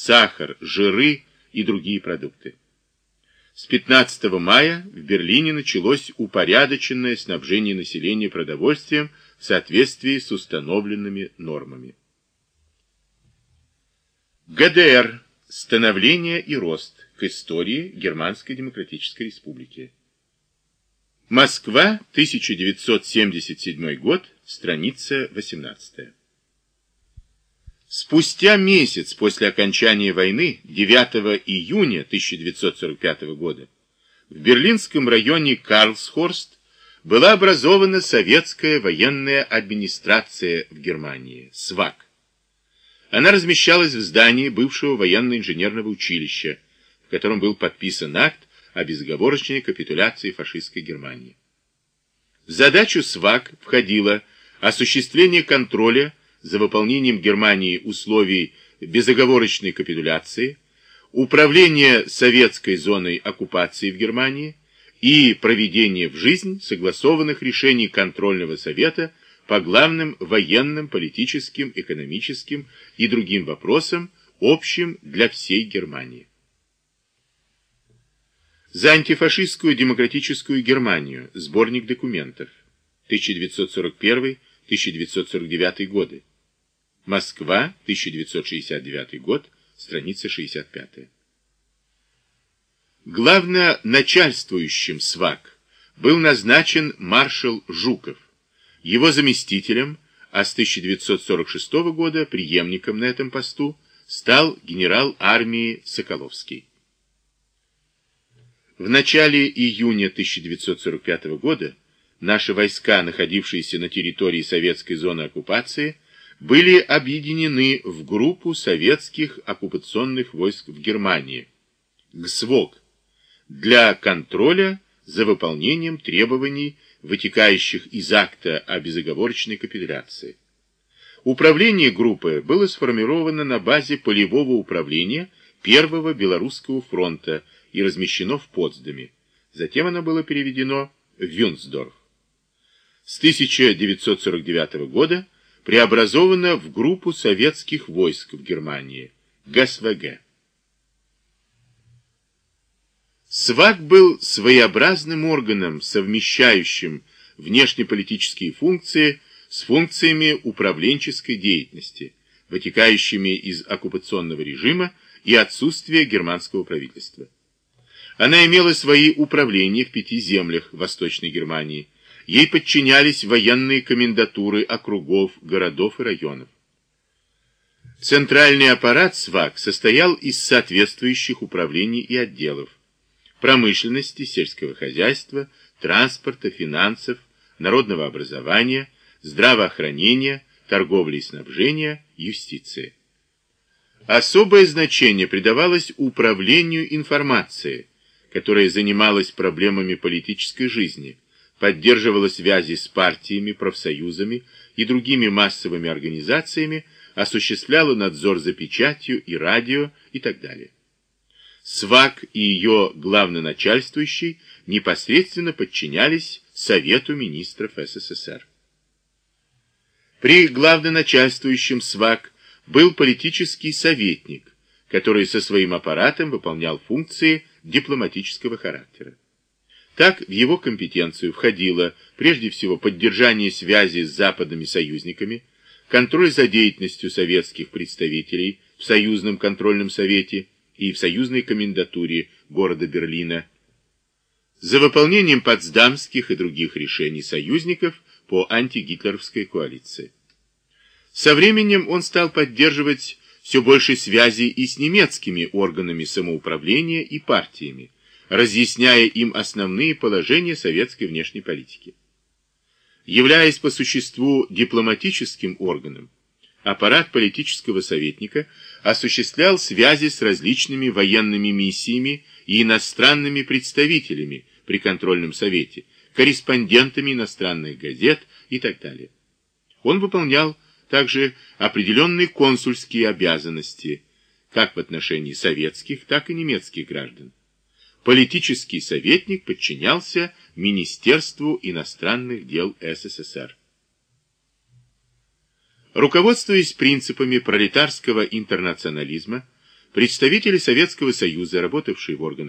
сахар, жиры и другие продукты. С 15 мая в Берлине началось упорядоченное снабжение населения продовольствием в соответствии с установленными нормами. ГДР. Становление и рост. К истории Германской Демократической Республики. Москва, 1977 год, страница 18. Спустя месяц после окончания войны, 9 июня 1945 года, в берлинском районе Карлсхорст была образована советская военная администрация в Германии, СВАК. Она размещалась в здании бывшего военно-инженерного училища, в котором был подписан акт о безоговорочной капитуляции фашистской Германии. В задачу СВАК входило осуществление контроля за выполнением Германии условий безоговорочной капитуляции, управление советской зоной оккупации в Германии и проведение в жизнь согласованных решений контрольного совета по главным военным, политическим, экономическим и другим вопросам, общим для всей Германии. За антифашистскую демократическую Германию. Сборник документов. 1941-1949 годы. Москва, 1969 год, страница 65. Главноначальствующим СВАК был назначен маршал Жуков, его заместителем, а с 1946 года преемником на этом посту стал генерал армии Соколовский. В начале июня 1945 года наши войска, находившиеся на территории советской зоны оккупации, были объединены в группу советских оккупационных войск в Германии, ГСВОК, для контроля за выполнением требований, вытекающих из акта о безоговорочной капитуляции. Управление группы было сформировано на базе полевого управления Первого Белорусского фронта и размещено в Потсдаме. Затем оно было переведено в Вюнсдорф. С 1949 года преобразована в группу советских войск в Германии, ГСВГ. СВАК был своеобразным органом, совмещающим внешнеполитические функции с функциями управленческой деятельности, вытекающими из оккупационного режима и отсутствия германского правительства. Она имела свои управления в пяти землях Восточной Германии – Ей подчинялись военные комендатуры округов, городов и районов. Центральный аппарат СВАК состоял из соответствующих управлений и отделов промышленности, сельского хозяйства, транспорта, финансов, народного образования, здравоохранения, торговли и снабжения, юстиции. Особое значение придавалось управлению информацией, которая занималась проблемами политической жизни, поддерживала связи с партиями, профсоюзами и другими массовыми организациями, осуществляла надзор за печатью и радио и так далее. СВАК и ее главноначальствующий непосредственно подчинялись Совету министров СССР. При главноначальствующем СВАК был политический советник, который со своим аппаратом выполнял функции дипломатического характера. Так в его компетенцию входило прежде всего поддержание связи с западными союзниками, контроль за деятельностью советских представителей в Союзном контрольном совете и в Союзной комендатуре города Берлина, за выполнением потсдамских и других решений союзников по антигитлеровской коалиции. Со временем он стал поддерживать все больше связи и с немецкими органами самоуправления и партиями, разъясняя им основные положения советской внешней политики. Являясь по существу дипломатическим органом, аппарат политического советника осуществлял связи с различными военными миссиями и иностранными представителями при контрольном совете, корреспондентами иностранных газет и так далее. Он выполнял также определенные консульские обязанности, как в отношении советских, так и немецких граждан политический советник подчинялся Министерству иностранных дел СССР. Руководствуясь принципами пролетарского интернационализма, Представители Советского Союза, работавшие в органах